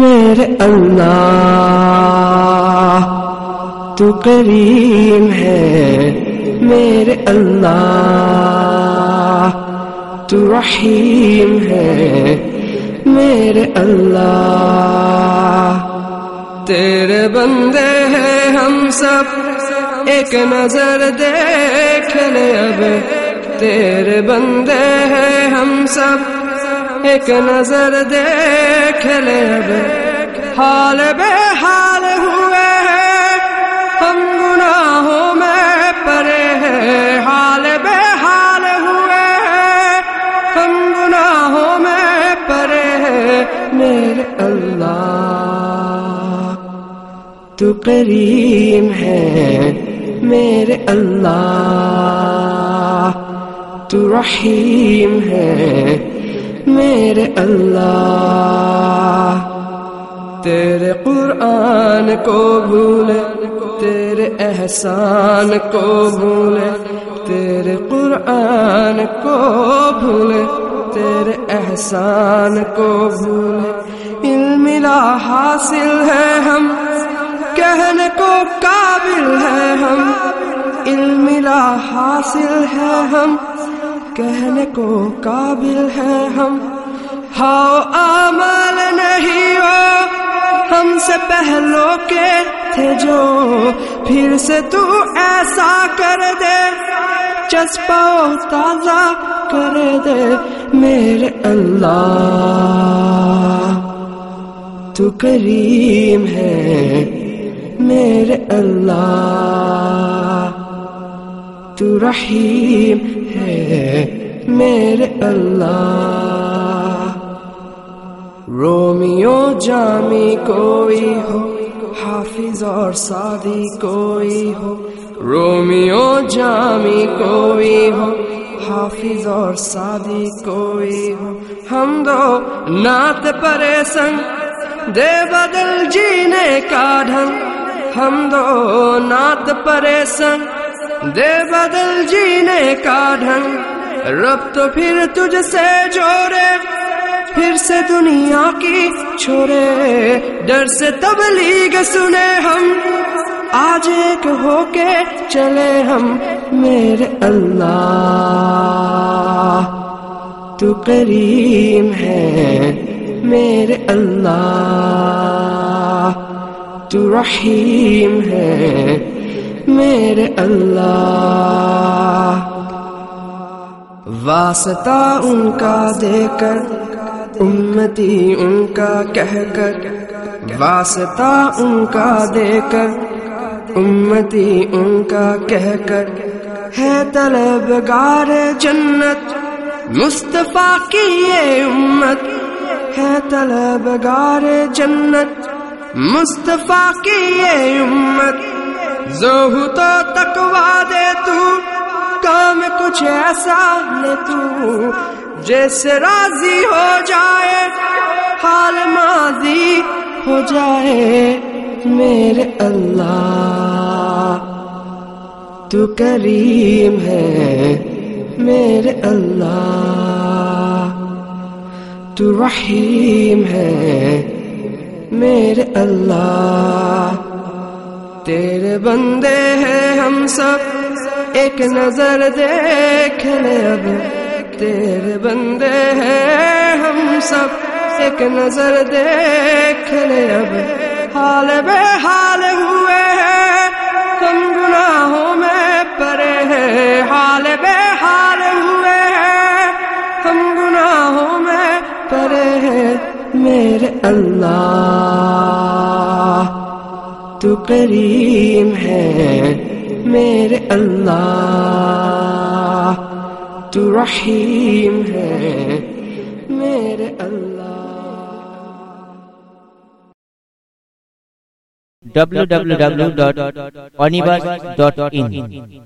میرے اللہ، تو کریم ہے میرے اللہ، تو رحیم ہے میرے اللہ۔ تیرے بندے ہیں ہم سب، ایک نظر دیکھ لے اب۔ تیرے بندے ہیں ہم سب ایک نظر دیکھ لے اب۔ حال بے حال ہوئے ہیں۔ ہم گناہوں میں پڑے ہیں۔ حال بے حال ہوئے ہیں۔ ہم گناہوں میں پڑے ہیں۔ میرے اللہ، تو کریم ہے۔ میرے اللہ، تو رحیم ہے۔ میرے اللہ۔ تیرے قرآن کو بھولے، تیرے احسان کو بھولے، تیرے قرآن کو بھولے، تیرے احسان کو بھولے۔ علم لا حاصل ہے ہم کہنے کو قابل ہے ہم۔ علم لا حاصل ہے ہم کہنے کو قابل ہے ہم۔ ہاؤ عمل نہیں ہو۔ ہم سے پہلو کے تھے جو۔ پھر سے تو ایسا کر دے۔ چسپا تازہ کر دے۔ میرے اللہ، تو کریم ہے۔ میرے اللہ تو رحیم ہے میرے اللہ۔ رومیو جامی کوئی ہو، حافظ اور سادی کوئی ہو۔ رومیو جامی کوئی ہو، حافظ اور سادی کوئی ہو۔ ہم دو نعت پرے سنگ دے بدل جینے کا ڈھنگ۔ ہم دو نعت پرے سنگ دے بدل جینے کا ڈھنگ۔ رب تو پھر تجھ سے جوڑے، پھر سے دنیا کی چھوڑے۔ ڈر سے تبلیغ سنے ہم، آج ایک ہو کے چلے ہم۔ میرے اللہ، تو کریم ہے۔ میرے اللہ، تو رحیم ہے۔ میرے اللہ۔ واسطہ ان کا دے کر، امتی ان کا کہہ کر۔ واسطہ ان کا دے کر، امتی ان کا کہہ کر۔ ہے طلبگار جنت، مصطفیٰ کی یہ امت۔ ہے طلبگار جنت، مصطفیٰ کی یہ امت۔ زہو تو تکوا دے تو، کام کچھ ایسا لے تو۔ جیسے راضی ہو جائے، حال ماضی ہو جائے۔ میرے اللہ، تو کریم ہے۔ میرے اللہ، تو رحیم ہے۔ میرے اللہ تیرے بندے ہیں ہم سب۔ ایک نظر دیکھ لے اب تیرے بندے ہیں ہم سب۔ ایک نظر دیکھ لے اب حال بے حال ہوئے ہیں۔ ہم گناہوں میں پڑے ہیں۔ حال بے حال ہوئے ہیں۔ ہم گناہوں میں پڑے ہیں۔ میرے اللہ۔ تو کریم ہے میرے اللہ تو رحیم ہے میرے اللہ۔ www.onibus.in